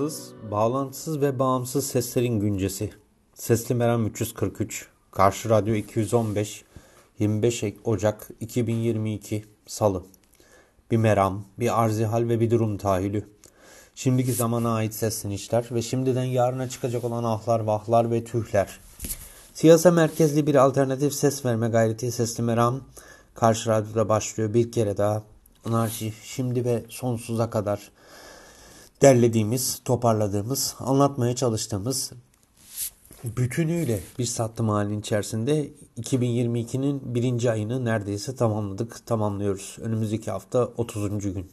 Vefasız, bağlantısız ve bağımsız seslerin güncesi. Sesli Meram 343, Karşı Radyo 215, 25 Ocak 2022, Salı. Bir meram, bir arzihal ve bir durum tahilü. Şimdiki zamana ait seslenişler ve şimdiden yarına çıkacak olan ahlar, vahlar ve tühler. Siyasa merkezli bir alternatif ses verme gayreti Sesli Meram, Karşı Radyo'da başlıyor bir kere daha. Anarşi şimdi ve sonsuza kadar derlediğimiz, toparladığımız, anlatmaya çalıştığımız bütünüyle bir sattım halinin içerisinde 2022'nin birinci ayını neredeyse tamamladık, tamamlıyoruz. Önümüzdeki hafta 30. gün.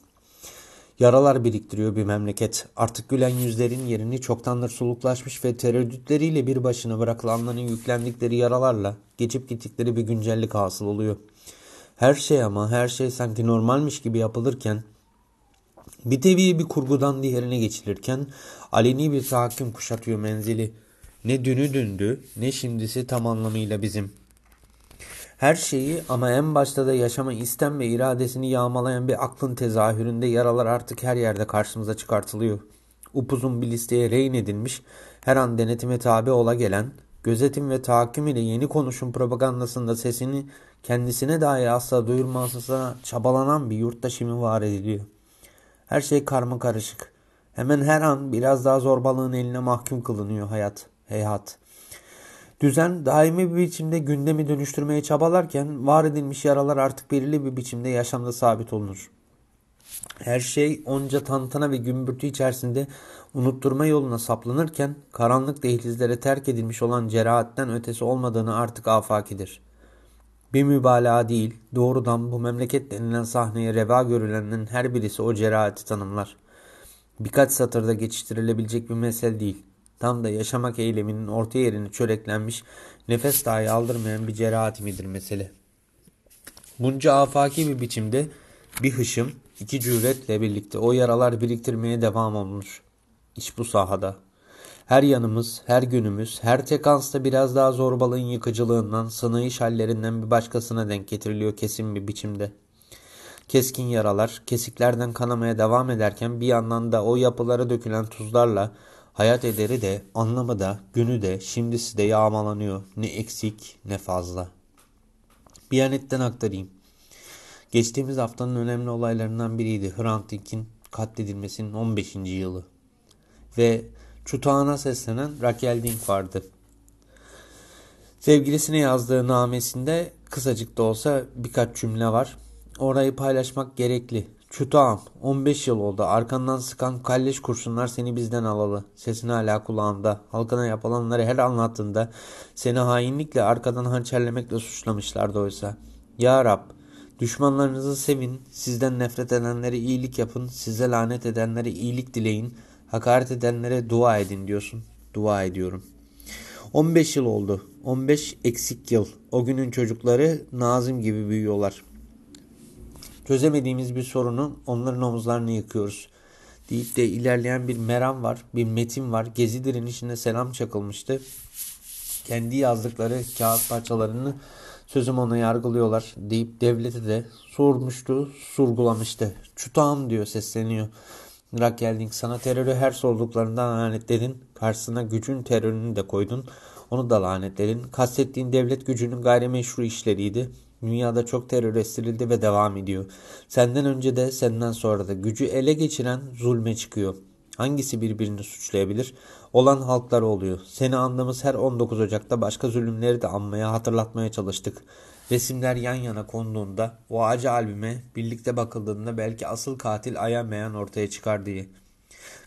Yaralar biriktiriyor bir memleket. Artık gülen yüzlerin yerini çoktandır soluklaşmış ve tereddütleriyle bir başına bırakılanların yüklendikleri yaralarla geçip gittikleri bir güncellik hasıl oluyor. Her şey ama her şey sanki normalmiş gibi yapılırken bir tevi bir kurgudan diğerine geçilirken aleni bir tahakküm kuşatıyor menzili. Ne dünü dündü ne şimdisi tam anlamıyla bizim. Her şeyi ama en başta da yaşama istem ve iradesini yağmalayan bir aklın tezahüründe yaralar artık her yerde karşımıza çıkartılıyor. Upuzun bir listeye rehin edilmiş, her an denetime tabi ola gelen, gözetim ve tahakküm ile yeni konuşum propagandasında sesini kendisine dahi asla duyurmasına çabalanan bir yurttaş mi var ediliyor. Her şey karma karışık. Hemen her an biraz daha zorbalığın eline mahkum kılınıyor hayat, heyhat. Düzen daimi bir biçimde gündemi dönüştürmeye çabalarken var edilmiş yaralar artık belirli bir biçimde yaşamda sabit olunur. Her şey onca tantana ve gümbürtü içerisinde unutturma yoluna saplanırken karanlık dehlizlere terk edilmiş olan cerahatten ötesi olmadığını artık afakidir. Bir mübalağa değil, doğrudan bu memleket denilen sahneye reva görülenin her birisi o cerahati tanımlar. Birkaç satırda geçiştirilebilecek bir mesel değil. Tam da yaşamak eyleminin orta yerini çöreklenmiş, nefes dahi aldırmayan bir cerahat midir mesele. Bunca afaki bir biçimde bir hışım, iki cüretle birlikte o yaralar biriktirmeye devam olunur. İş bu sahada. Her yanımız, her günümüz, her tekansta biraz daha zorbalığın yıkıcılığından, sınayış hallerinden bir başkasına denk getiriliyor kesin bir biçimde. Keskin yaralar, kesiklerden kanamaya devam ederken bir yandan da o yapılara dökülen tuzlarla hayat ederi de, anlamı da, günü de, şimdisi de yağmalanıyor. Ne eksik ne fazla. Bir anetten aktarayım. Geçtiğimiz haftanın önemli olaylarından biriydi Hrant Dink'in katledilmesinin 15. yılı. Ve çutağına seslenen Raquel Dink vardı. Sevgilisine yazdığı namesinde kısacık da olsa birkaç cümle var. Orayı paylaşmak gerekli. Çutağım 15 yıl oldu. Arkandan sıkan kalleş kurşunlar seni bizden alalı. Sesin hala kulağımda. Halkına yapılanları her anlattığında seni hainlikle arkadan hançerlemekle suçlamışlardı oysa. Ya Rab düşmanlarınızı sevin. Sizden nefret edenlere iyilik yapın. Size lanet edenlere iyilik dileyin. Hakaret edenlere dua edin diyorsun. Dua ediyorum. 15 yıl oldu. 15 eksik yıl. O günün çocukları Nazım gibi büyüyorlar. Çözemediğimiz bir sorunu onların omuzlarına yıkıyoruz. Deyip de ilerleyen bir meram var, bir metin var. Gezi direnişine selam çakılmıştı. Kendi yazdıkları kağıt parçalarını sözüm ona yargılıyorlar deyip devlete de sormuştu, sorgulamıştı. Çutağım diyor sesleniyor. Irak geldin sana terörü her sorduklarından lanetledin. Karşısına gücün terörünü de koydun. Onu da lanetledin. Kastettiğin devlet gücünün gayrimeşru işleriydi. Dünyada çok terör estirildi ve devam ediyor. Senden önce de senden sonra da gücü ele geçiren zulme çıkıyor. Hangisi birbirini suçlayabilir? Olan halklar oluyor. Seni andığımız her 19 Ocak'ta başka zulümleri de anmaya, hatırlatmaya çalıştık. Resimler yan yana konduğunda, o acı albüme birlikte bakıldığında belki asıl katil ayamayan ortaya çıkar diye.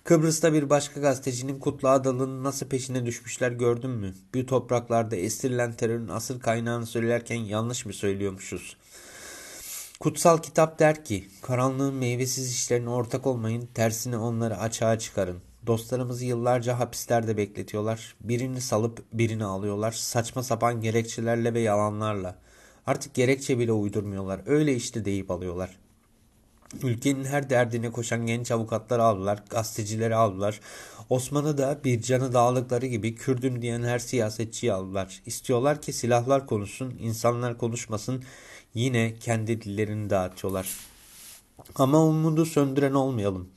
Kıbrıs'ta bir başka gazetecinin Kutlu Adalı'nın nasıl peşine düşmüşler gördün mü? Bir topraklarda estirilen terörün asıl kaynağını söylerken yanlış mı söylüyormuşuz? Kutsal kitap der ki, karanlığın meyvesiz işlerine ortak olmayın, tersine onları açığa çıkarın. Dostlarımızı yıllarca hapislerde bekletiyorlar. Birini salıp birini alıyorlar. Saçma sapan gerekçelerle ve yalanlarla. Artık gerekçe bile uydurmuyorlar. Öyle işte deyip alıyorlar. Ülkenin her derdine koşan genç avukatları aldılar, gazetecileri aldılar. Osman'ı da bir canı dağlıkları gibi Kürdüm diyen her siyasetçiyi aldılar. İstiyorlar ki silahlar konuşsun, insanlar konuşmasın, yine kendi dillerini dağıtıyorlar. Ama umudu söndüren olmayalım.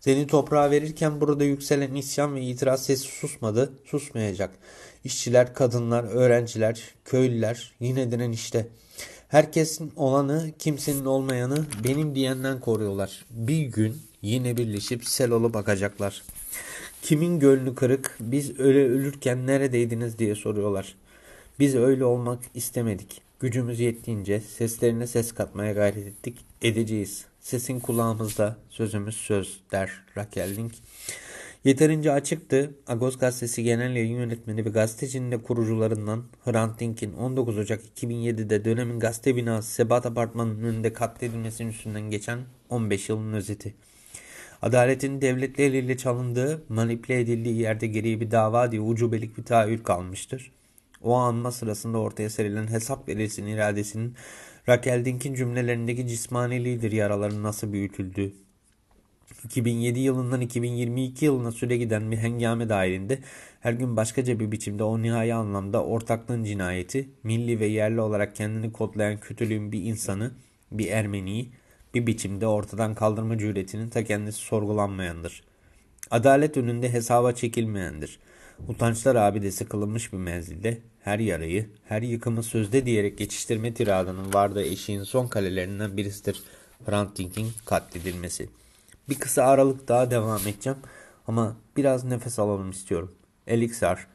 Seni toprağa verirken burada yükselen isyan ve itiraz sesi susmadı, susmayacak. İşçiler, kadınlar, öğrenciler, köylüler yine diren işte. Herkesin olanı, kimsenin olmayanı benim diyenden koruyorlar. Bir gün yine birleşip sel olup bakacaklar. Kimin gönlü kırık, biz öyle ölürken neredeydiniz diye soruyorlar. Biz öyle olmak istemedik. Gücümüz yettiğince seslerine ses katmaya gayret ettik, edeceğiz. Sesin kulağımızda, sözümüz söz der Raquel Link. Yeterince açıktı. Agos Gazetesi Genel Yayın Yönetmeni ve gazetecinin de kurucularından Hrant Dink'in 19 Ocak 2007'de dönemin gazete binası Sebat Apartmanı'nın önünde katledilmesinin üstünden geçen 15 yılın özeti. Adaletin devletler eliyle çalındığı, manipüle edildiği yerde geriye bir dava diye ucubelik bir tahayyül kalmıştır. O anma sırasında ortaya serilen hesap verilsin iradesinin Raquel Dink'in cümlelerindeki cismaniliğidir yaraların nasıl büyütüldüğü. 2007 yılından 2022 yılına süre giden bir hengame dahilinde her gün başkaca bir biçimde o nihai anlamda ortaklığın cinayeti, milli ve yerli olarak kendini kodlayan kötülüğün bir insanı, bir Ermeniyi bir biçimde ortadan kaldırma cüretinin ta kendisi sorgulanmayandır. Adalet önünde hesaba çekilmeyendir. Utançlar abidesi kılınmış bir menzilde her yarayı, her yıkımı sözde diyerek geçiştirme tiradının vardığı eşiğin son kalelerinden birisidir Hrant katledilmesi. Bir kısa aralık daha devam edeceğim ama biraz nefes alalım istiyorum. Elixir,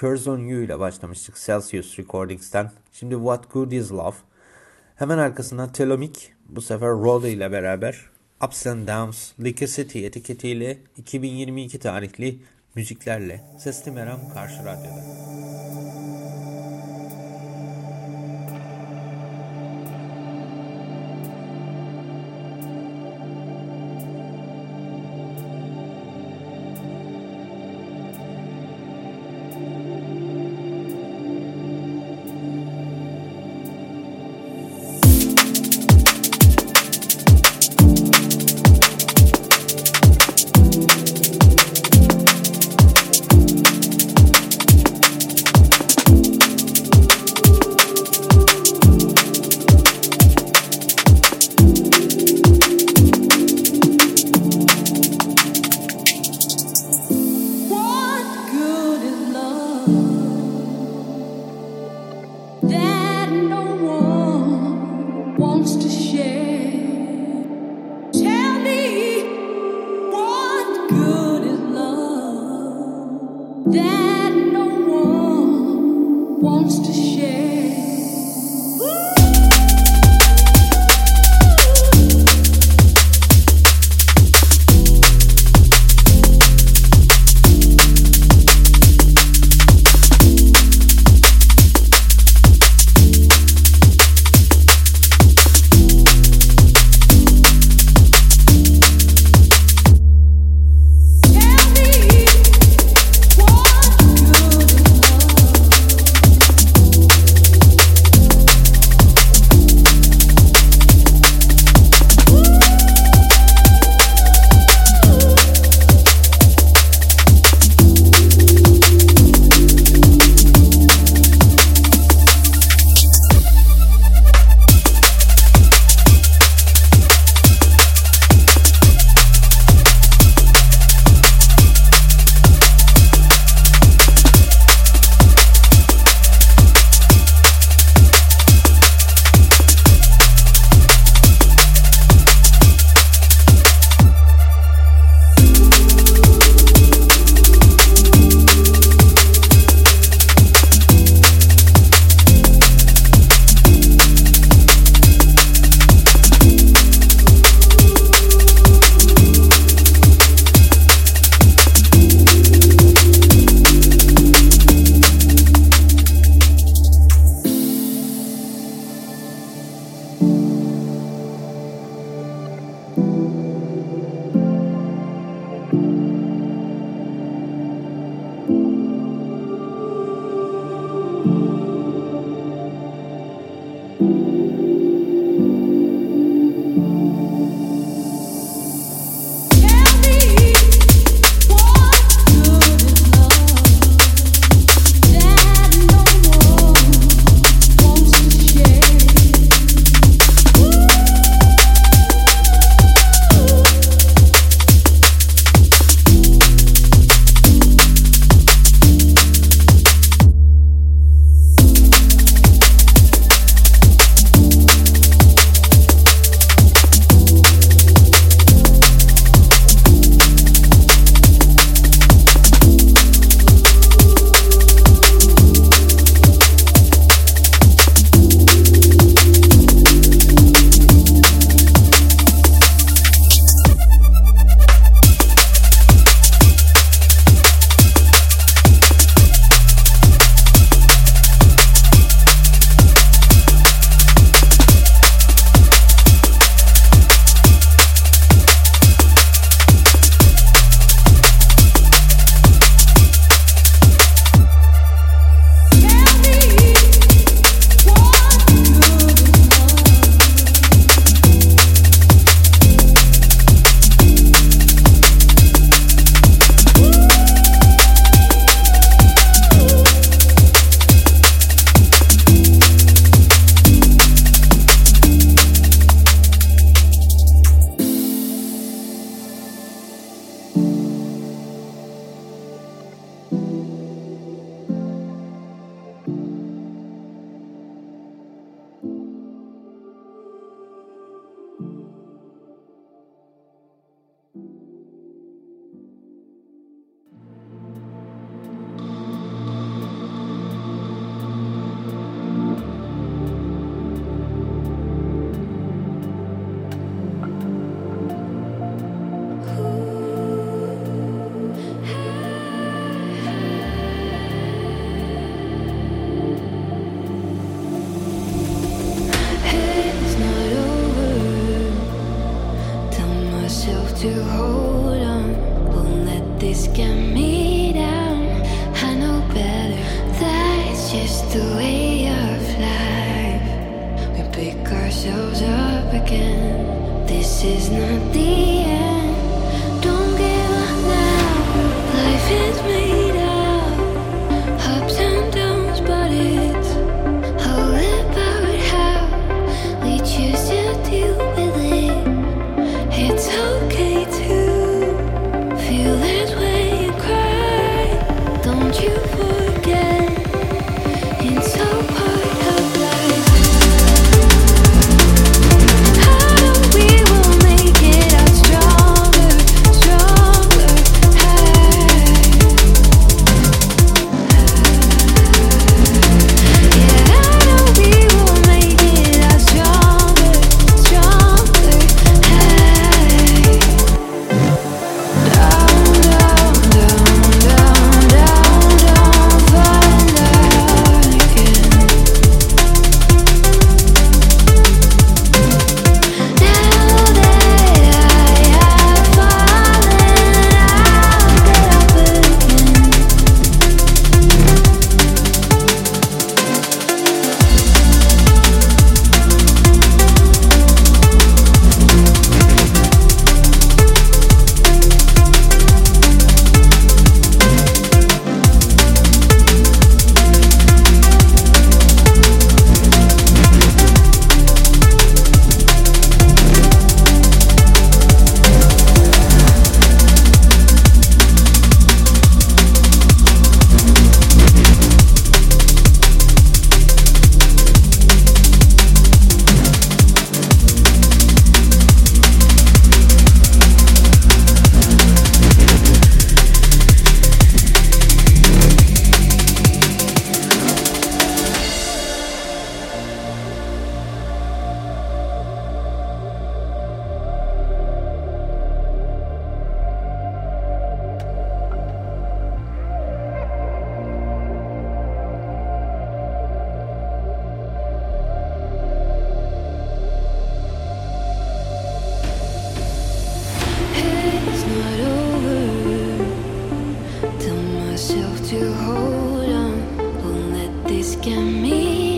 Curse on ile başlamıştık Celsius Recordings'ten. Şimdi What Good Is Love. Hemen arkasına Telomik, bu sefer Rhoda ile beraber Ups and Downs, City etiketiyle 2022 tarihli müziklerle Sesli Meram Karşı Radyo'da. this can mean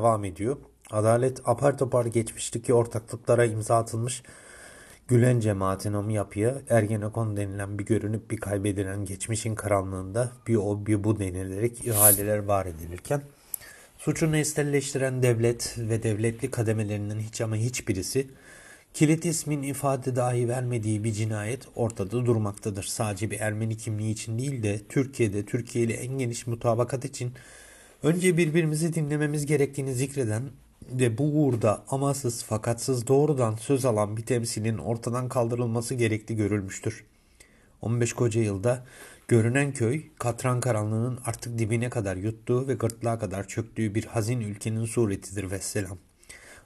devam ediyor. Adalet apar topar geçmişteki ortaklıklara imza atılmış Gülen cemaatine o yapıya Ergenekon denilen bir görünüp bir kaybedilen geçmişin karanlığında bir o bir bu denilerek ihaleler var edilirken suçunu estelleştiren devlet ve devletli kademelerinin hiç ama hiçbirisi kilit ismin ifade dahi vermediği bir cinayet ortada durmaktadır. Sadece bir Ermeni kimliği için değil de Türkiye'de Türkiye ile en geniş mutabakat için Önce birbirimizi dinlememiz gerektiğini zikreden ve bu uğurda amasız fakatsız doğrudan söz alan bir temsilin ortadan kaldırılması gerekli görülmüştür. 15 koca yılda görünen köy katran karanlığının artık dibine kadar yuttuğu ve gırtlağa kadar çöktüğü bir hazin ülkenin suretidir vesselam.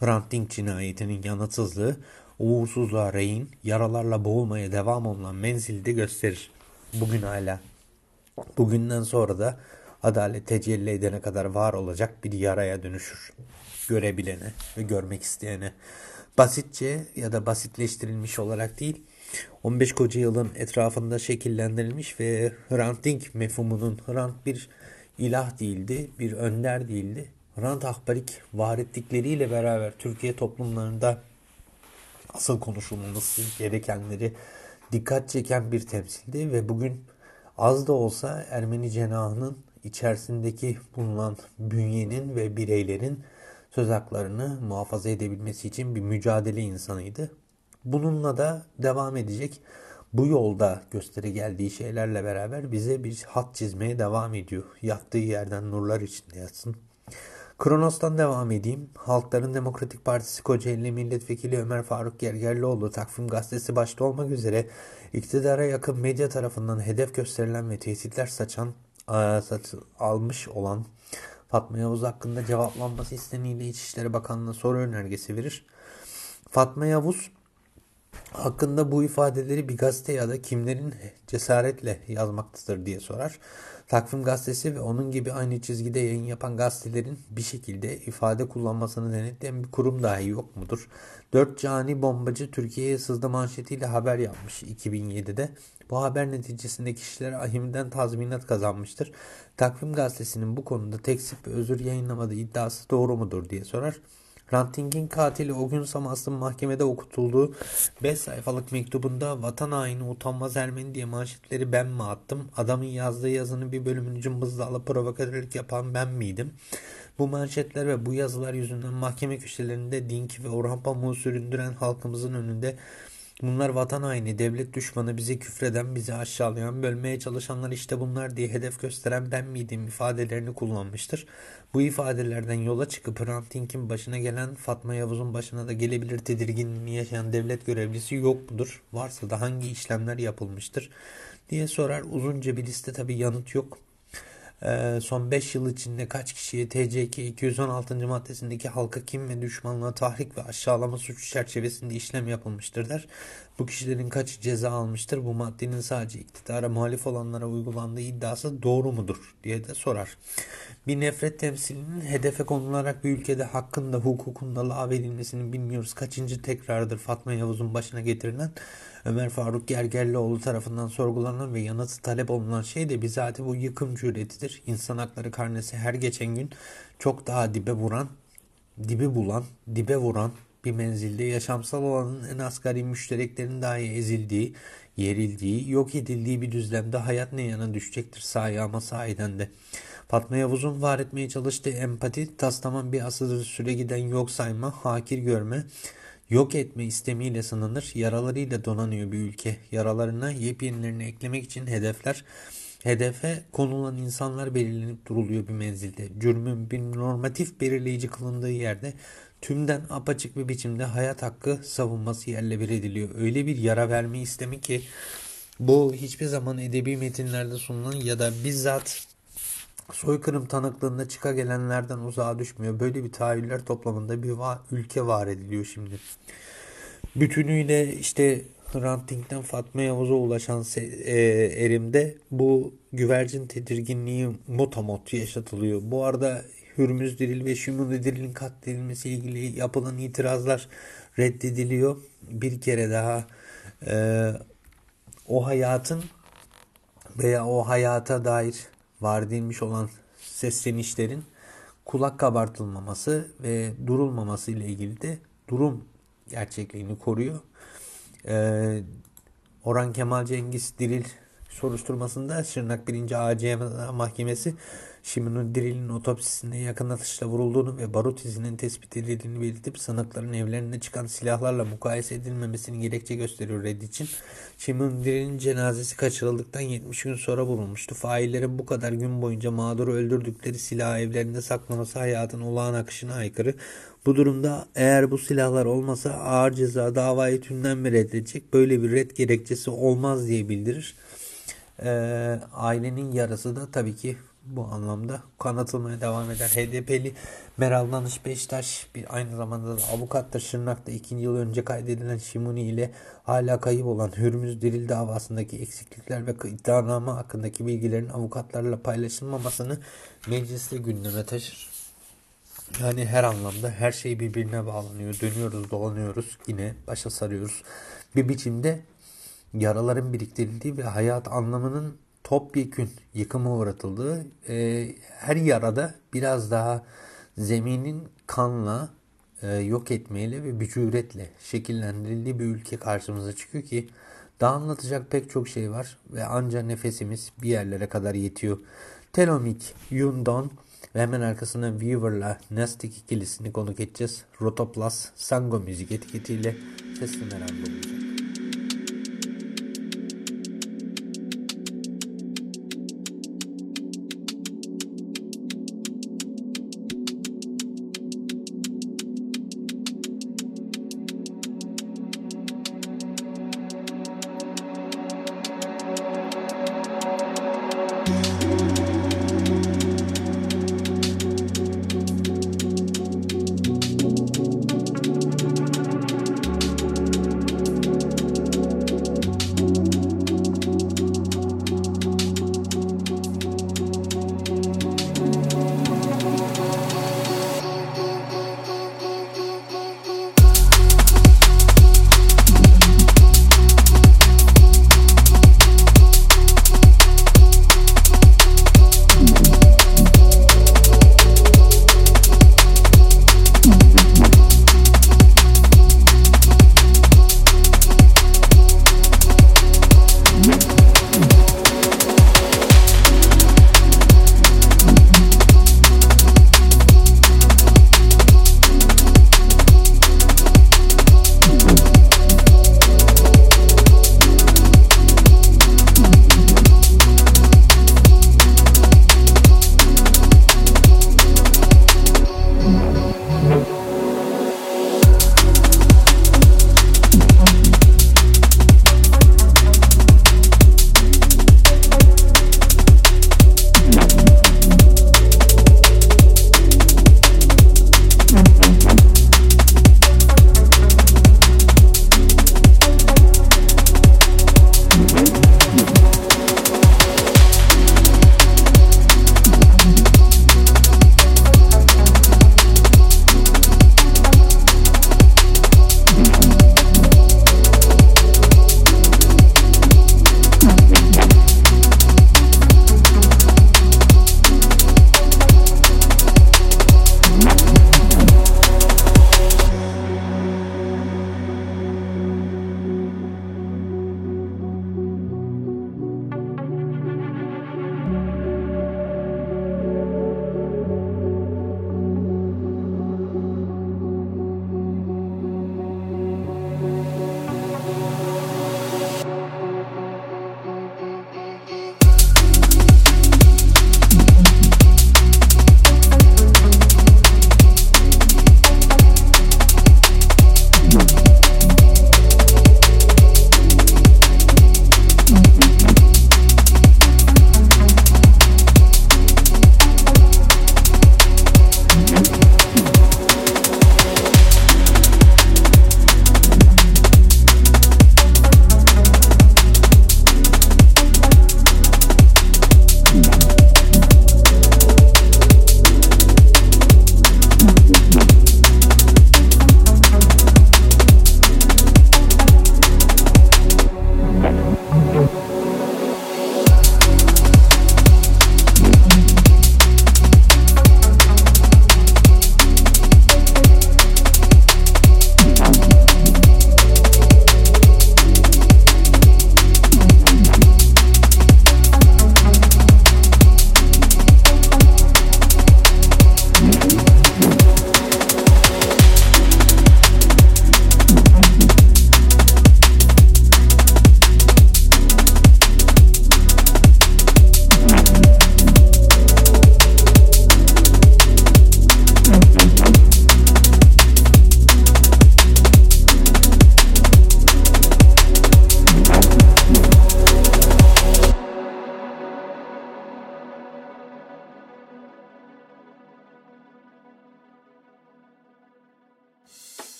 Hrant Dink cinayetinin yanıtsızlığı uğursuzluğa rehin, yaralarla boğulmaya devam olan menzilde gösterir. Bugün hala. Bugünden sonra da adalet tecelli edene kadar var olacak bir yaraya dönüşür. Görebilene ve görmek isteyene. Basitçe ya da basitleştirilmiş olarak değil, 15 koca yılın etrafında şekillendirilmiş ve Hrant Dink mefhumunun Hrant bir ilah değildi, bir önder değildi. Hrant Ahbarik var ettikleriyle beraber Türkiye toplumlarında asıl konuşulması gerekenleri dikkat çeken bir temsildi ve bugün az da olsa Ermeni cenahının içerisindeki bulunan bünyenin ve bireylerin söz haklarını muhafaza edebilmesi için bir mücadele insanıydı. Bununla da devam edecek. Bu yolda gösteri geldiği şeylerle beraber bize bir hat çizmeye devam ediyor. Yattığı yerden nurlar içinde yatsın. Kronos'tan devam edeyim. Halkların Demokratik Partisi Kocaeli Milletvekili Ömer Faruk Gergerlioğlu Takvim Gazetesi başta olmak üzere iktidara yakın medya tarafından hedef gösterilen ve tehditler saçan almış olan Fatma Yavuz hakkında cevaplanması isteniyle İçişleri Bakanlığı'na soru önergesi verir. Fatma Yavuz hakkında bu ifadeleri bir gazete ya da kimlerin cesaretle yazmaktadır diye sorar. Takvim gazetesi ve onun gibi aynı çizgide yayın yapan gazetelerin bir şekilde ifade kullanmasını denetleyen bir kurum dahi yok mudur? Dört cani bombacı Türkiye'ye sızdı manşetiyle haber yapmış 2007'de. Bu haber neticesinde kişiler ahimden tazminat kazanmıştır. Takvim gazetesinin bu konuda teksip özür yayınlamadığı iddiası doğru mudur diye sorar. Ranting'in katili o gün Samas'ın mahkemede okutulduğu 5 sayfalık mektubunda vatan haini utanmaz Ermeni diye manşetleri ben mi attım? Adamın yazdığı yazının bir bölümünü cımbızla alıp provokatörlük yapan ben miydim? Bu manşetler ve bu yazılar yüzünden mahkeme köşelerinde Dink ve Orhan Pamuk'u süründüren halkımızın önünde Bunlar vatan haini, devlet düşmanı, bizi küfreden, bizi aşağılayan, bölmeye çalışanlar işte bunlar diye hedef gösteren ben miydim ifadelerini kullanmıştır. Bu ifadelerden yola çıkıp Hrant Dink'in başına gelen Fatma Yavuz'un başına da gelebilir tedirginliğini yaşayan devlet görevlisi yok mudur? Varsa da hangi işlemler yapılmıştır? diye sorar. Uzunca bir liste tabi yanıt yok. Ee, son 5 yıl içinde kaç kişiye TCK 216. maddesindeki halka kim ve düşmanlığa tahrik ve aşağılama suç çerçevesinde işlem yapılmıştır der. Bu kişilerin kaçı ceza almıştır? Bu maddenin sadece iktidara muhalif olanlara uygulandığı iddiası doğru mudur diye de sorar. Bir nefret temsilinin hedefe konularak bir ülkede hakkında hukukunda lağvedilmesini bilmiyoruz. Kaçıncı tekrardır Fatma Yavuz'un başına getirilen Ömer Faruk Gergerlioğlu tarafından sorgulanan ve yanıtı talep olunan şey de bizatihi bu yıkım cüretidir. İnsan hakları karnesi her geçen gün çok daha dibe vuran, dibi bulan, dibe vuran bir menzilde yaşamsal olanın en asgari müştereklerin dahi ezildiği, yerildiği, yok edildiği bir düzlemde hayat ne yana düşecektir sahi ama sahiden de. Fatma Yavuz'un var etmeye çalıştığı empati, taslaman bir asırdır süre giden yok sayma, hakir görme, yok etme istemiyle sınanır, yaralarıyla donanıyor bir ülke. Yaralarına yepyenilerini eklemek için hedefler, hedefe konulan insanlar belirlenip duruluyor bir menzilde. Cürmün bir normatif belirleyici kılındığı yerde tümden apaçık bir biçimde hayat hakkı savunması yerle bir ediliyor. Öyle bir yara verme istemi ki bu hiçbir zaman edebi metinlerde sunulan ya da bizzat soykırım tanıklığında çıka gelenlerden uzağa düşmüyor. Böyle bir tahayyüller toplamında bir va ülke var ediliyor şimdi. Bütünüyle işte Hrant Fatma Yavuz'a ulaşan e, erimde bu güvercin tedirginliği motamot yaşatılıyor. Bu arada Hürmüz Diril ve Şimuni Diril'in katledilmesi ilgili yapılan itirazlar reddediliyor. Bir kere daha e, o hayatın veya o hayata dair var edilmiş olan seslenişlerin kulak kabartılmaması ve durulmaması ile ilgili de durum gerçekliğini koruyor. Ee, Orhan Kemal Cengiz Diril soruşturmasında Şırnak 1. AC Mahkemesi Şimin'in Diril'in otopsisinde yakın atışla vurulduğunu ve barut izinin tespit edildiğini belirtip sanıkların evlerinde çıkan silahlarla mukayese edilmemesini gerekçe gösteriyor red için. Şimin Diril'in cenazesi kaçırıldıktan 70 gün sonra vurulmuştu. Faillerin bu kadar gün boyunca mağduru öldürdükleri silahı evlerinde saklaması hayatın olağan akışına aykırı. Bu durumda eğer bu silahlar olmasa ağır ceza davayı tümden mi reddedecek? Böyle bir red gerekçesi olmaz diye bildirir. Ee, ailenin yarısı da tabii ki bu anlamda kanatılmaya devam eder. HDP'li Meral Danış Beştaş bir aynı zamanda da avukattır. Şırnak'ta 2 yıl önce kaydedilen Şimuni ile hala kayıp olan Hürmüz Diril davasındaki eksiklikler ve iddianame hakkındaki bilgilerin avukatlarla paylaşılmamasını mecliste gündeme taşır. Yani her anlamda her şey birbirine bağlanıyor. Dönüyoruz, dolanıyoruz. Yine başa sarıyoruz. Bir biçimde yaraların biriktirildiği ve hayat anlamının topyekün yıkıma uğratıldığı e, her yarada biraz daha zeminin kanla e, yok etmeyle ve bir cüretle şekillendirildiği bir ülke karşımıza çıkıyor ki daha anlatacak pek çok şey var ve ancak nefesimiz bir yerlere kadar yetiyor. Telomik, Yundon ve hemen arkasına Weaver'la Nastic ikilisini konuk edeceğiz. Rotoplas, Sango Müzik etiketiyle sesli meraklı olacak.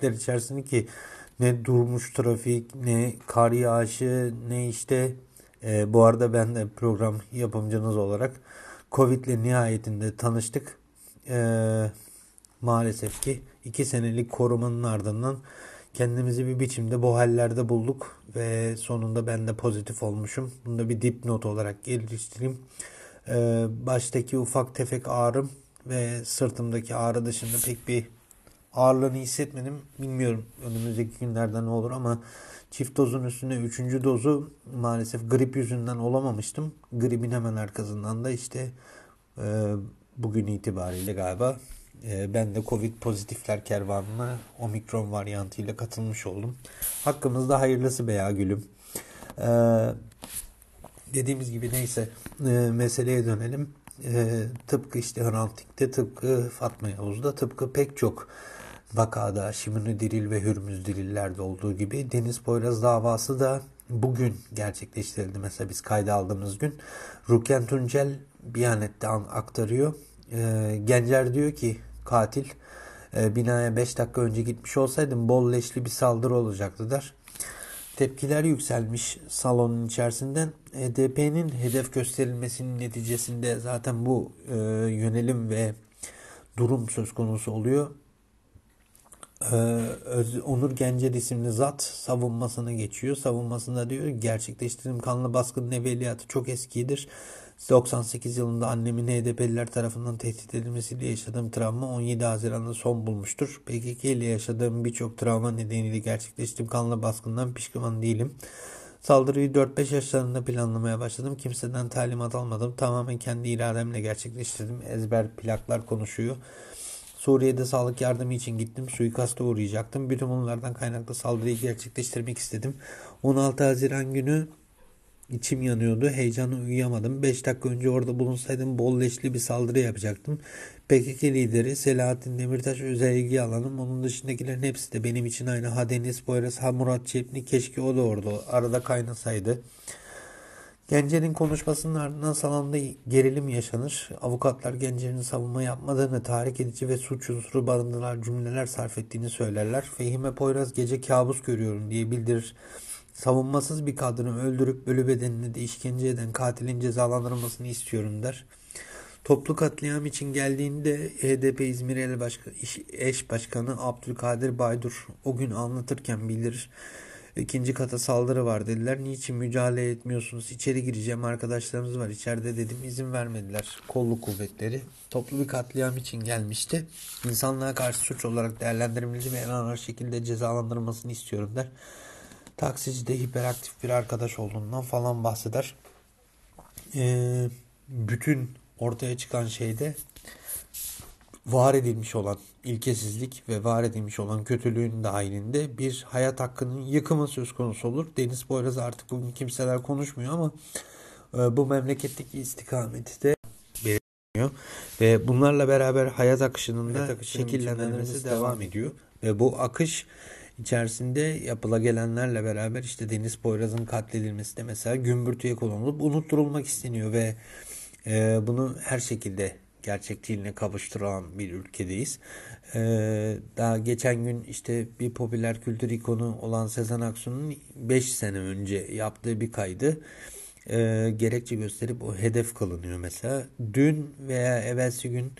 Besbellikler içerisinde ki ne durmuş trafik, ne kar yağışı, ne işte e, bu arada ben de program yapımcınız olarak Covid ile nihayetinde tanıştık. E, maalesef ki iki senelik korumanın ardından kendimizi bir biçimde bu hallerde bulduk ve sonunda ben de pozitif olmuşum. Bunu da bir dipnot olarak geliştireyim. Ee, baştaki ufak tefek ağrım ve sırtımdaki ağrı dışında pek bir ağırlığını hissetmedim. Bilmiyorum önümüzdeki günlerde ne olur ama çift dozun üstüne üçüncü dozu maalesef grip yüzünden olamamıştım. Gripin hemen arkasından da işte e, bugün itibariyle galiba e, ben de Covid pozitifler kervanına omikron varyantıyla katılmış oldum. Hakkımızda hayırlısı be gülüm. E, dediğimiz gibi neyse e, meseleye dönelim. E, tıpkı işte Hrant tıpkı Fatma Yavuz'da, tıpkı pek çok vakada Şimuni Diril ve Hürmüz Dirillerde olduğu gibi Deniz Poyraz davası da bugün gerçekleştirildi. Mesela biz kayda aldığımız gün Ruken Tuncel Biyanet'te aktarıyor. E, Gencer diyor ki katil e, binaya 5 dakika önce gitmiş olsaydım bol leşli bir saldırı olacaktı der. Tepkiler yükselmiş salonun içerisinden. HDP'nin hedef gösterilmesinin neticesinde zaten bu e, yönelim ve durum söz konusu oluyor. Ee, Onur Gencer isimli zat savunmasına geçiyor. Savunmasında diyor gerçekleştirdiğim kanlı baskının evveliyatı çok eskidir. 98 yılında annemin HDP'liler tarafından tehdit edilmesiyle yaşadığım travma 17 Haziran'da son bulmuştur. PKK ile yaşadığım birçok travma nedeniyle gerçekleştiğim kanlı baskından pişman değilim. Saldırıyı 4-5 yaşlarında planlamaya başladım. Kimseden talimat almadım. Tamamen kendi irademle gerçekleştirdim. Ezber plaklar konuşuyor. Suriye'de sağlık yardımı için gittim. Suikasta uğrayacaktım. Bütün bunlardan kaynaklı saldırıyı gerçekleştirmek istedim. 16 Haziran günü içim yanıyordu. Heyecanla uyuyamadım. 5 dakika önce orada bulunsaydım bol leşli bir saldırı yapacaktım. PKK lideri Selahattin Demirtaş özel ilgi alanım. Onun dışındakilerin hepsi de benim için aynı. Ha Deniz Boyraz, ha Murat Çepni. Keşke o da orada arada kaynasaydı. Gencer'in konuşmasının ardından salonda gerilim yaşanır. Avukatlar Gencer'in savunma yapmadığını, tahrik edici ve suç unsuru barındıran cümleler sarf ettiğini söylerler. Fehime Poyraz gece kabus görüyorum diye bildirir. Savunmasız bir kadını öldürüp ölü bedenini de işkence eden katilin cezalandırılmasını istiyorum der. Toplu katliam için geldiğinde HDP İzmir El Başka, eş başkanı Abdülkadir Baydur o gün anlatırken bildirir. İkinci kata saldırı var dediler. Niçin mücadele etmiyorsunuz? İçeri gireceğim arkadaşlarımız var. İçeride dedim izin vermediler. Kolluk kuvvetleri. Toplu bir katliam için gelmişti. İnsanlığa karşı suç olarak değerlendirilmeli ve en ağır şekilde cezalandırılmasını istiyorum der. Taksici de hiperaktif bir arkadaş olduğundan falan bahseder. Ee, bütün ortaya çıkan şeyde var edilmiş olan ilkesizlik ve var edilmiş olan kötülüğün dahilinde bir hayat hakkının yıkımı söz konusu olur. Deniz Boyraz artık bugün kimseler konuşmuyor ama e, bu memleketteki istikameti de belirleniyor. Ve bunlarla beraber hayat akışının da şekillenmesi devam ediyor. Ve bu akış içerisinde yapıla gelenlerle beraber işte Deniz Poyraz'ın katledilmesi de mesela gümbürtüye konulup unutturulmak isteniyor ve e, bunu her şekilde gerçekliğine kavuşturan bir ülkedeyiz. Ee, daha geçen gün işte bir popüler kültür ikonu olan Sezen Aksu'nun 5 sene önce yaptığı bir kaydı e, gerekçe gösterip o hedef kılınıyor mesela. Dün veya evvelsi gün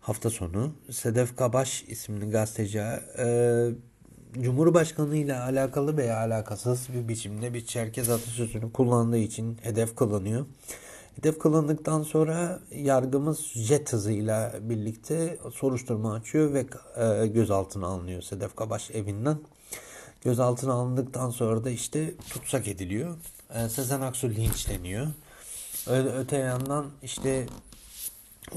hafta sonu Sedef Kabaş isimli gazeteci e, Cumhurbaşkanı ile alakalı veya alakasız bir biçimde bir Çerkez atasözünü kullandığı için hedef kılınıyor. Hedef kılındıktan sonra yargımız jet hızıyla birlikte soruşturma açıyor ve e, gözaltına alınıyor Sedef Kabaş evinden. Gözaltına alındıktan sonra da işte tutsak ediliyor. E, Sezen Aksu linçleniyor. Öte yandan işte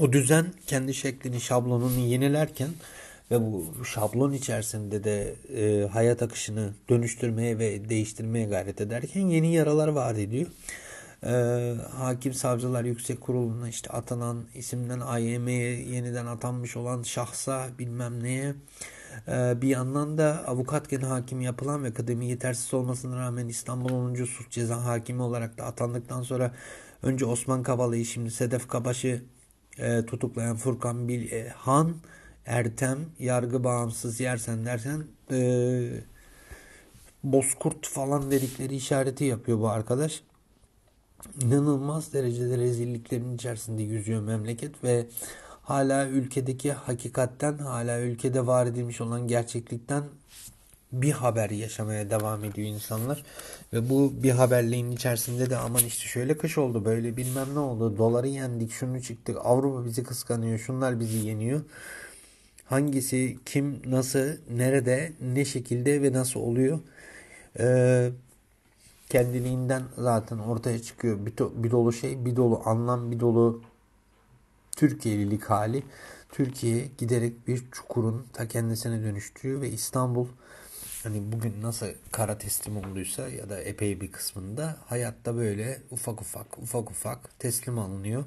o düzen kendi şeklini, şablonunu yenilerken ve bu şablon içerisinde de e, hayat akışını dönüştürmeye ve değiştirmeye gayret ederken yeni yaralar vaat ediyor e, Hakim Savcılar Yüksek Kurulu'na işte atanan isimden AYM'ye yeniden atanmış olan şahsa bilmem neye e, bir yandan da avukatken hakim yapılan ve kıdemi yetersiz olmasına rağmen İstanbul 10. Suç Ceza Hakimi olarak da atandıktan sonra önce Osman Kavala'yı şimdi Sedef Kabaş'ı e, tutuklayan Furkan Bilhan Ertem, yargı bağımsız yersen dersen e, bozkurt falan dedikleri işareti yapıyor bu arkadaş. İnanılmaz derecede rezilliklerin içerisinde yüzüyor memleket ve hala ülkedeki hakikatten, hala ülkede var edilmiş olan gerçeklikten bir haber yaşamaya devam ediyor insanlar. Ve bu bir haberliğin içerisinde de aman işte şöyle kış oldu, böyle bilmem ne oldu, doları yendik, şunu çıktık, Avrupa bizi kıskanıyor, şunlar bizi yeniyor. Hangisi, kim, nasıl, nerede, ne şekilde ve nasıl oluyor? Ee, kendiliğinden zaten ortaya çıkıyor. Bir, to, bir dolu şey, bir dolu anlam, bir dolu Türkiye'lilik hali. Türkiye giderek bir çukurun ta kendisine dönüştürüyor ve İstanbul hani bugün nasıl kara teslim olduysa ya da epey bir kısmında hayatta böyle ufak ufak ufak ufak teslim alınıyor.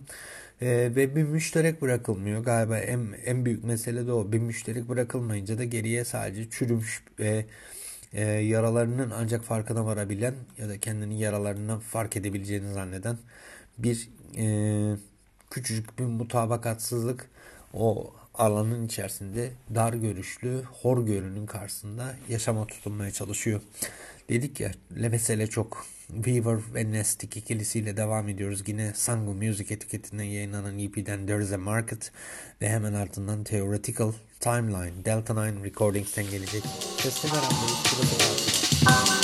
Ee, ve bir müşterek bırakılmıyor. Galiba en, en büyük mesele de o. Bir müşterek bırakılmayınca da geriye sadece çürümüş ve e, yaralarının ancak farkına varabilen ya da kendini yaralarından fark edebileceğini zanneden bir e, küçücük bir mutabakatsızlık o alanın içerisinde dar görüşlü hor görünün karşısında yaşama tutunmaya çalışıyor. Dedik ya mesele çok. Weaver ve Nestik ikilisiyle devam ediyoruz. Yine Sango Music etiketinden yayınlanan EP'den There's a Market ve hemen ardından Theoretical Timeline Delta 9 Recordings'ten gelecek. Sesli veren bu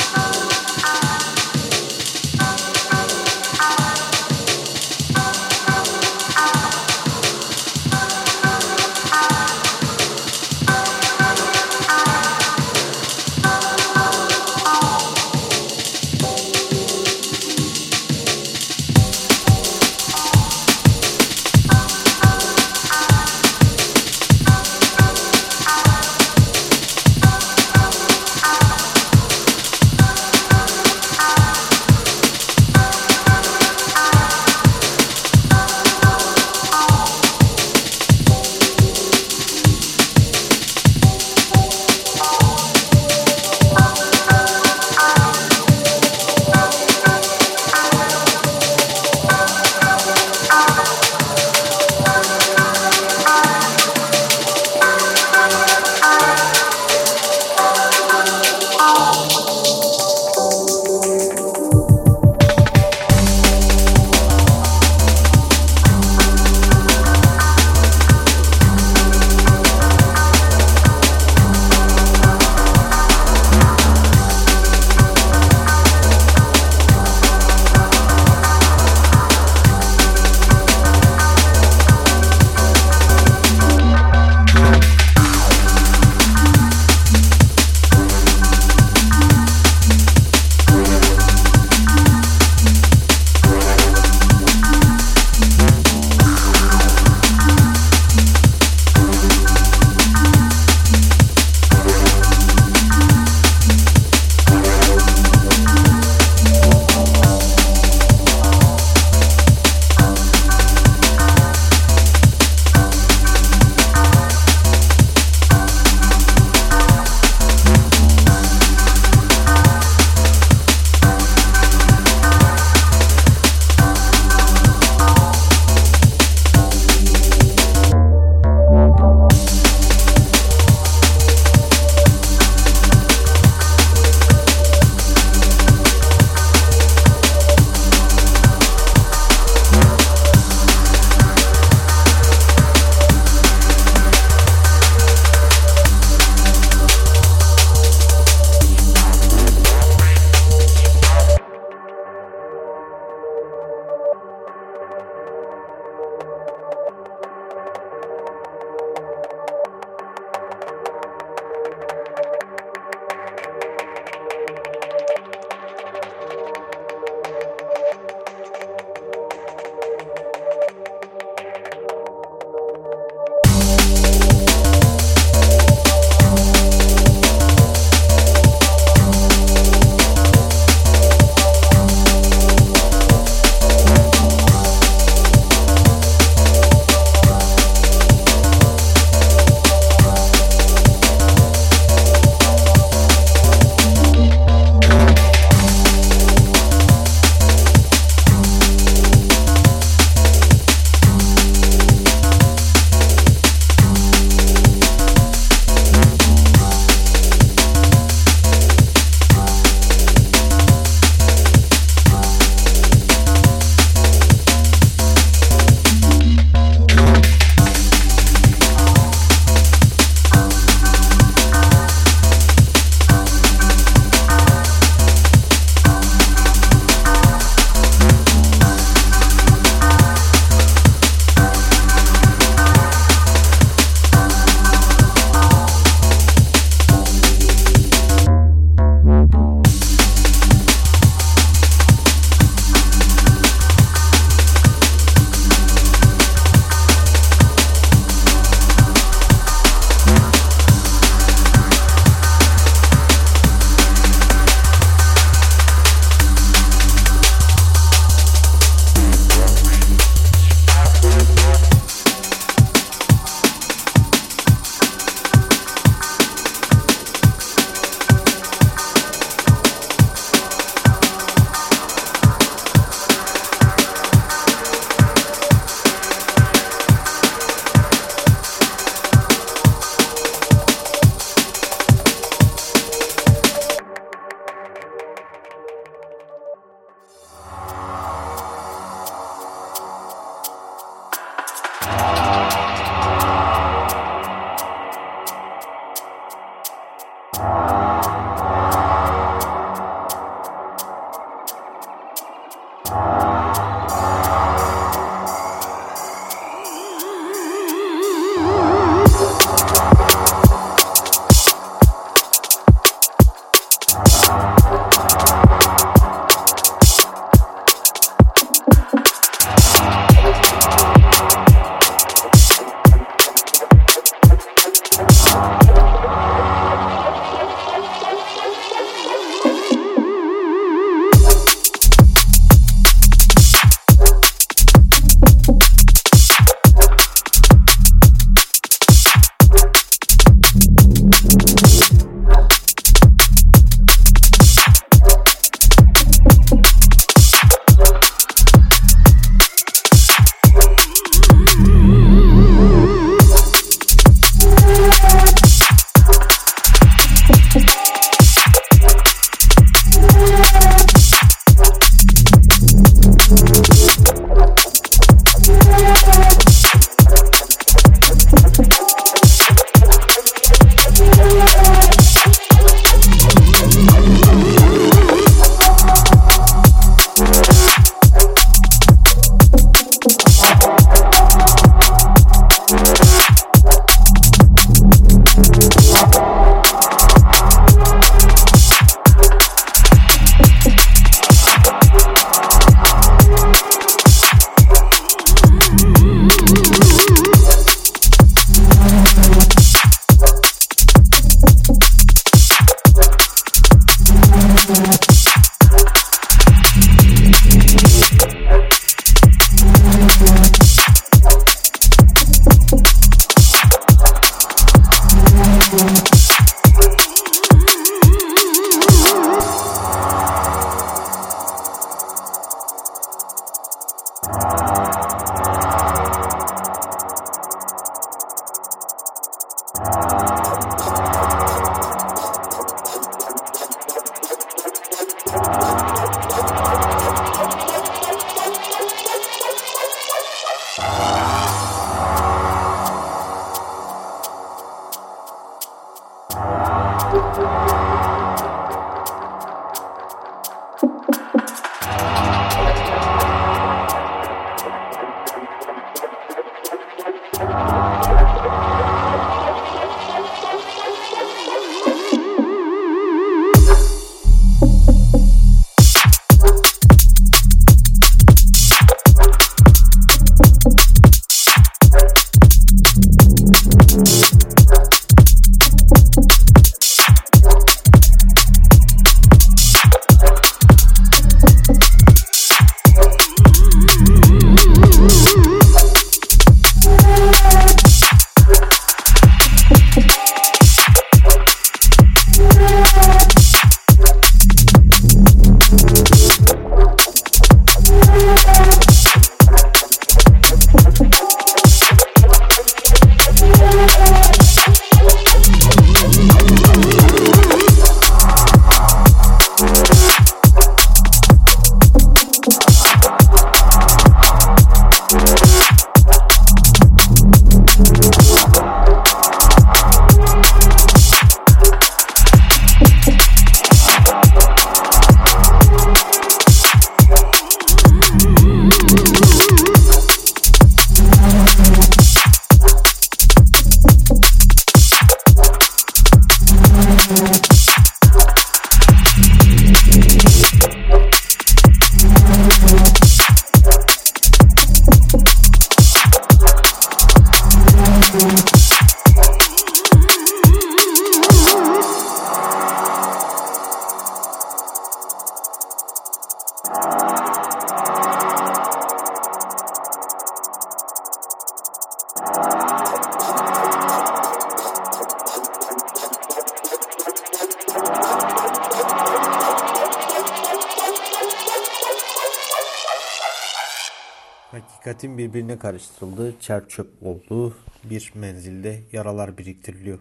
Hayatın birbirine karıştırıldığı, çerçöp olduğu bir menzilde yaralar biriktiriliyor.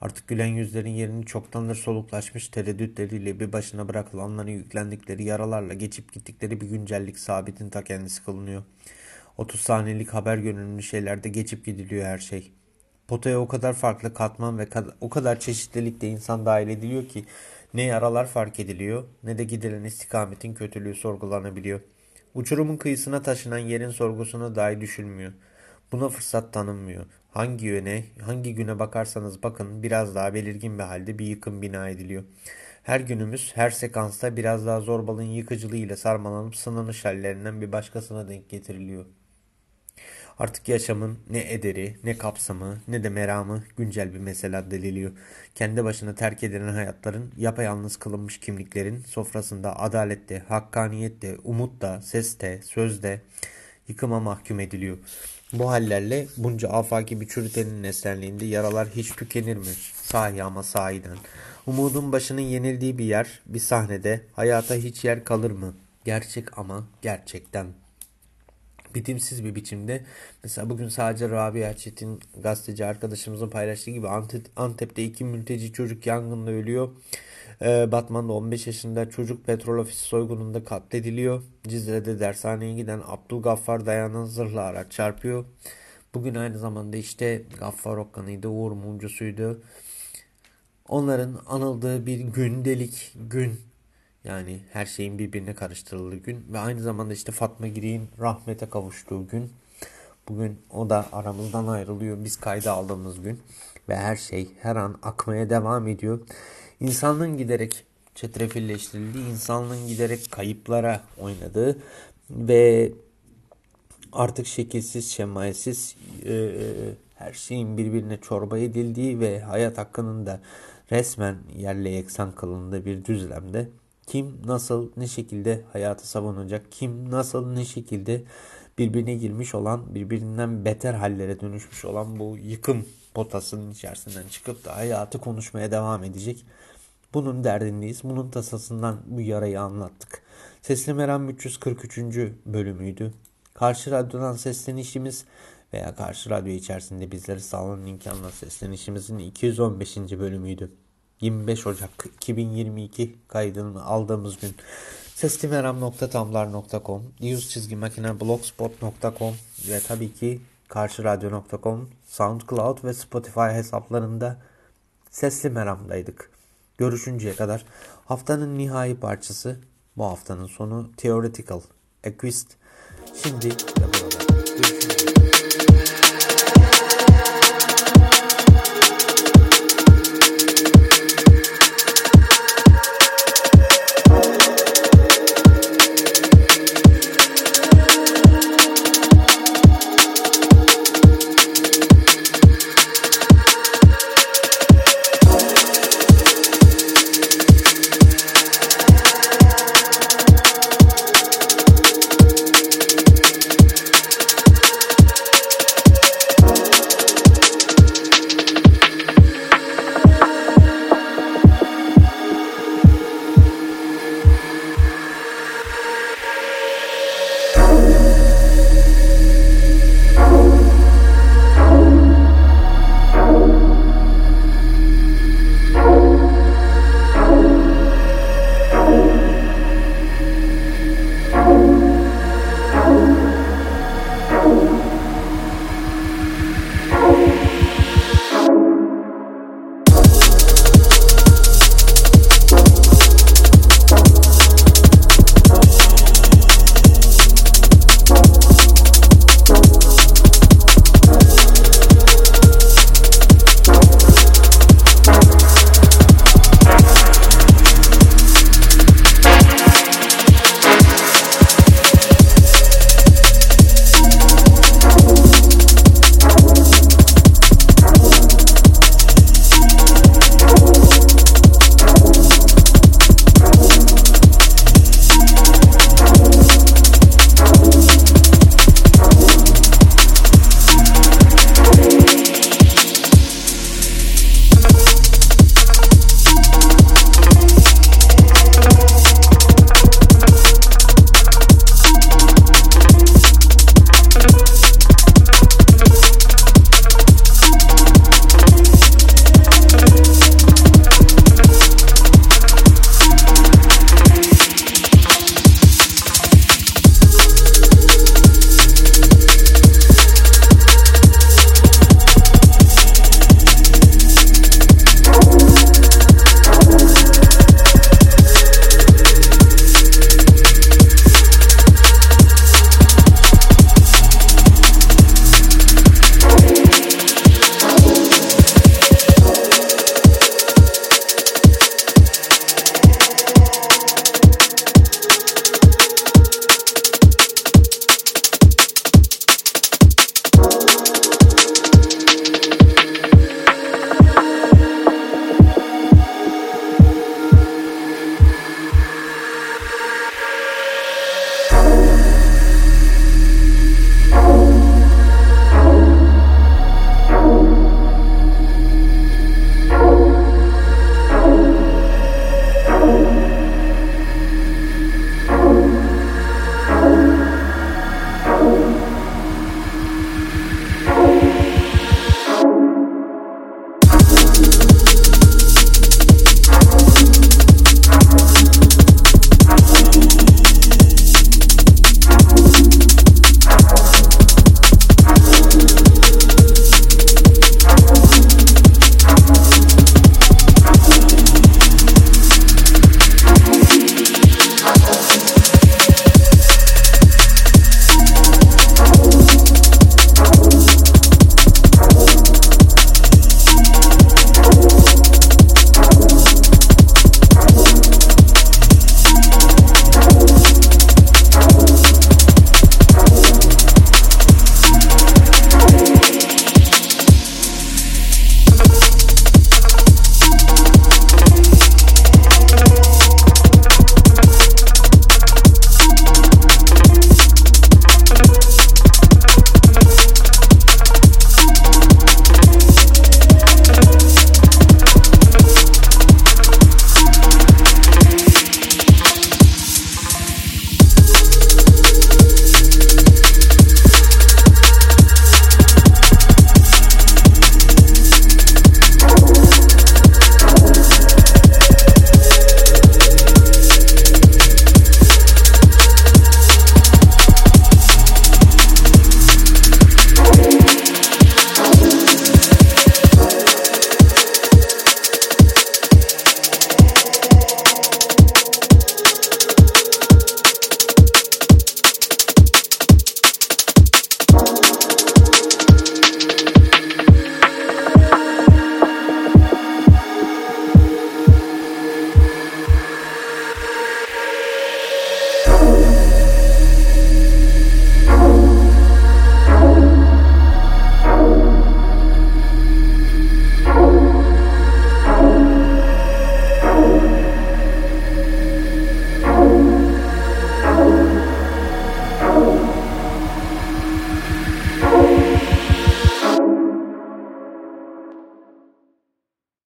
Artık gülen yüzlerin yerini çoktandır soluklaşmış tereddütleriyle bir başına bırakılanların yüklendikleri yaralarla geçip gittikleri bir güncellik sabitin ta kendisi kılınıyor. 30 saniyelik haber gönüllü şeylerde geçip gidiliyor her şey. Potaya o kadar farklı katman ve o kadar çeşitlilikte insan dahil ediliyor ki ne yaralar fark ediliyor ne de gidilen istikametin kötülüğü sorgulanabiliyor. Uçurumun kıyısına taşınan yerin sorgusuna dahi düşülmüyor. Buna fırsat tanınmıyor. Hangi yöne, hangi güne bakarsanız bakın biraz daha belirgin bir halde bir yıkım bina ediliyor. Her günümüz her sekansta biraz daha zorbalığın yıkıcılığıyla sarmalanıp sınanış hallerinden bir başkasına denk getiriliyor. Artık yaşamın ne ederi, ne kapsamı, ne de meramı güncel bir mesele addediliyor. Kendi başına terk edilen hayatların, yapayalnız kılınmış kimliklerin sofrasında adalette, hakkaniyette, umutta, seste, sözde yıkıma mahkum ediliyor. Bu hallerle bunca afaki bir çürütenin nesnelliğinde yaralar hiç tükenir mi? Sahi ama sahiden. Umudun başının yenildiği bir yer, bir sahnede hayata hiç yer kalır mı? Gerçek ama gerçekten bitimsiz bir biçimde. Mesela bugün sadece Rabia Çetin gazeteci arkadaşımızın paylaştığı gibi Antep'te iki mülteci çocuk yangında ölüyor. Ee, Batman'da 15 yaşında çocuk petrol ofisi soygununda katlediliyor. Cizre'de dershaneye giden Abdülgaffar Dayan'ın zırhlı araç çarpıyor. Bugün aynı zamanda işte Gaffar Okkan'ıydı, Uğur Mumcusu'ydu. Onların anıldığı bir gündelik gün yani her şeyin birbirine karıştırıldığı gün ve aynı zamanda işte Fatma Girik'in rahmete kavuştuğu gün. Bugün o da aramızdan ayrılıyor. Biz kayda aldığımız gün ve her şey her an akmaya devam ediyor. İnsanlığın giderek çetrefilleştirildiği, insanlığın giderek kayıplara oynadığı ve artık şekilsiz, şemayesiz e, her şeyin birbirine çorba edildiği ve hayat hakkının da resmen yerle yeksan kılındığı bir düzlemde kim nasıl ne şekilde hayatı savunacak, kim nasıl ne şekilde birbirine girmiş olan, birbirinden beter hallere dönüşmüş olan bu yıkım potasının içerisinden çıkıp da hayatı konuşmaya devam edecek. Bunun derdindeyiz. Bunun tasasından bu yarayı anlattık. Sesli Meram 343. bölümüydü. Karşı radyodan seslenişimiz veya karşı radyo içerisinde bizleri sağlanan imkanla seslenişimizin 215. bölümüydü. 25 Ocak 2022 kaydını aldığımız gün seslimeram.tumblr.com news çizgi makine blogspot.com ve tabii ki karşıradyo.com SoundCloud ve Spotify hesaplarında Sesli Meram'daydık. Görüşünceye kadar haftanın nihai parçası bu haftanın sonu Theoretical Equist. Şimdi burada. Görüşürüz.